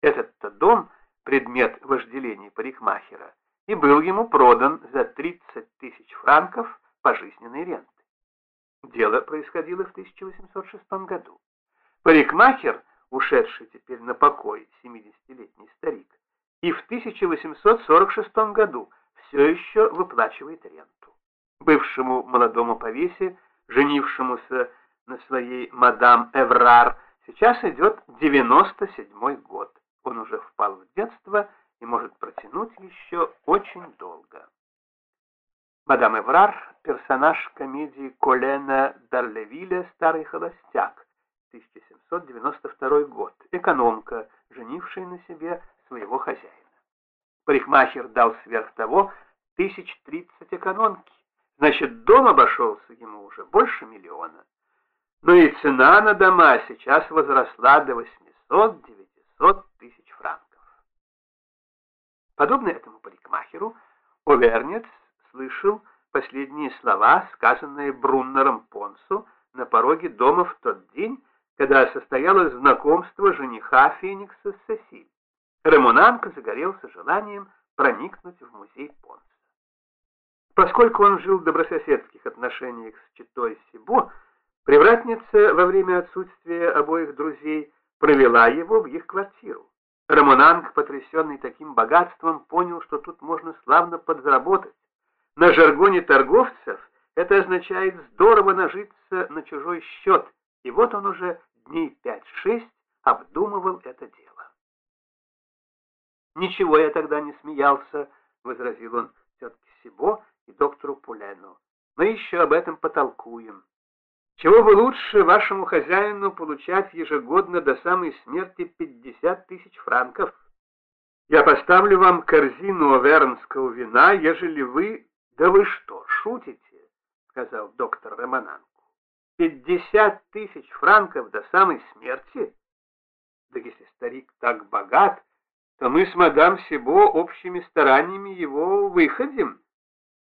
Этот-то дом, предмет вожделения парикмахера, и был ему продан за 30 тысяч франков пожизненной ренты. Дело происходило в 1806 году. Парикмахер, ушедший теперь на покой 70-летний старик, и в 1846 году все еще выплачивает ренту. Бывшему молодому повесе, женившемуся на своей мадам Эврар, сейчас идет 97 год. Уже впал в детство и может протянуть еще очень долго. Мадам Эврар — персонаж комедии Колена Дарлевиля «Старый холостяк», 1792 год, экономка, женившая на себе своего хозяина. Парикмахер дал сверх того тысяч тридцать экономки, значит, дом обошелся ему уже больше миллиона. Но и цена на дома сейчас возросла до 800-900 тысяч франков. Подобно этому парикмахеру, Овернец слышал последние слова, сказанные Бруннером Понсу на пороге дома в тот день, когда состоялось знакомство жениха Феникса с Сесиль. Ремонанко загорелся желанием проникнуть в музей Понса. Поскольку он жил в добрососедских отношениях с читой Сибо, привратница во время отсутствия обоих друзей провела его в их квартиру. Рамонанг, потрясенный таким богатством, понял, что тут можно славно подзаработать. На жаргоне торговцев это означает здорово нажиться на чужой счет, и вот он уже дней пять-шесть обдумывал это дело. «Ничего я тогда не смеялся», — возразил он тетке Сибо и доктору Пулену. «Мы еще об этом потолкуем. Чего бы лучше вашему хозяину получать ежегодно до самой смерти 50 тысяч франков? Я поставлю вам корзину вернского вина, ежели вы... Да вы что, шутите? Сказал доктор Романанку. 50 тысяч франков до самой смерти? Да если старик так богат, то мы с мадам Сибо общими стараниями его выходим.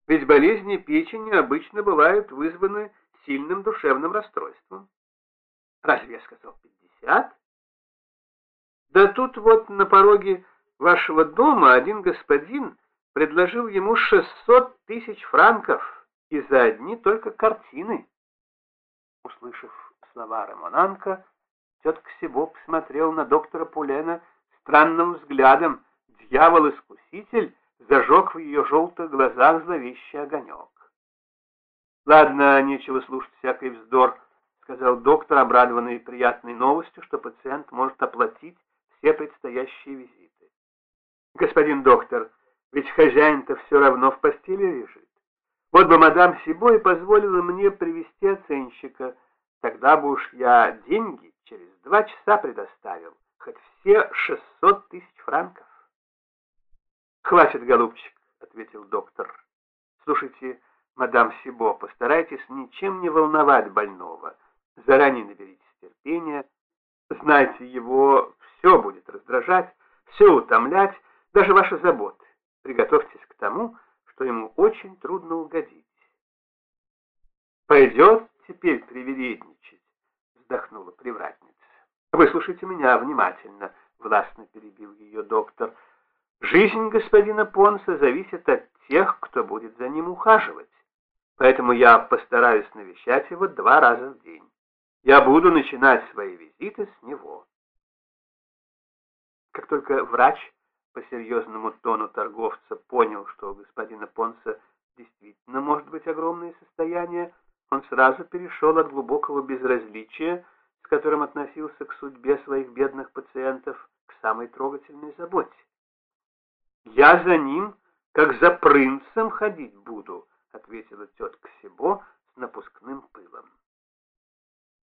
Ведь болезни печени обычно бывают вызваны сильным душевным расстройством. Разве я сказал пятьдесят? Да тут вот на пороге вашего дома один господин предложил ему шестьсот тысяч франков и за одни только картины. Услышав слова Рамонанка, тетка Сибо посмотрел на доктора Пулена странным взглядом. Дьявол-искуситель зажег в ее желтых глазах зловещий огонек. «Ладно, нечего слушать всякий вздор», — сказал доктор, обрадованный приятной новостью, что пациент может оплатить все предстоящие визиты. «Господин доктор, ведь хозяин-то все равно в постели лежит. Вот бы мадам Сибой позволила мне привести оценщика, тогда бы уж я деньги через два часа предоставил, хоть все шестьсот тысяч франков». «Хватит, голубчик», — ответил доктор. «Слушайте, мадам Сибо, постарайтесь ничем не волновать больного. Заранее наберитесь терпения. Знайте, его все будет раздражать, все утомлять, даже ваши заботы. Приготовьтесь к тому, что ему очень трудно угодить. «Пойдет теперь привередничать», — вздохнула привратница. «Выслушайте меня внимательно», — властно перебил ее доктор. «Жизнь господина Понса зависит от тех, кто будет за ним ухаживать поэтому я постараюсь навещать его два раза в день. Я буду начинать свои визиты с него. Как только врач по серьезному тону торговца понял, что у господина Понса действительно может быть огромное состояние, он сразу перешел от глубокого безразличия, с которым относился к судьбе своих бедных пациентов, к самой трогательной заботе. «Я за ним, как за принцем, ходить буду», ответила тетка Сибо с напускным пылом.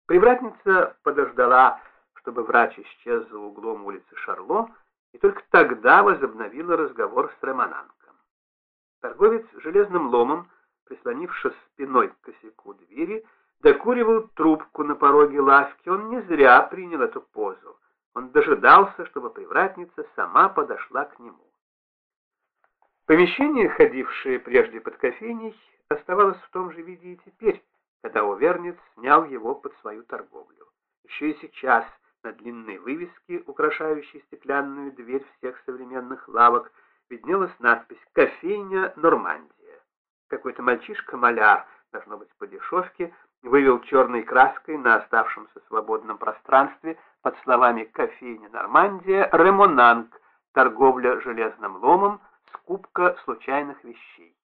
Привратница подождала, чтобы врач исчез за углом улицы Шарло, и только тогда возобновила разговор с Романанком. Торговец железным ломом, прислонившись спиной к косяку двери, докуривал трубку на пороге лавки. Он не зря принял эту позу. Он дожидался, чтобы привратница сама подошла к нему. Помещение, ходившее прежде под кофейней, оставалось в том же виде и теперь, когда Овернец снял его под свою торговлю. Еще и сейчас на длинной вывеске, украшающей стеклянную дверь всех современных лавок, виднелась надпись «Кофейня Нормандия». Какой-то мальчишка-маляр, должно быть по дешевке, вывел черной краской на оставшемся свободном пространстве под словами «Кофейня Нормандия» «Ремонанг», торговля железным ломом, скупка случайных вещей.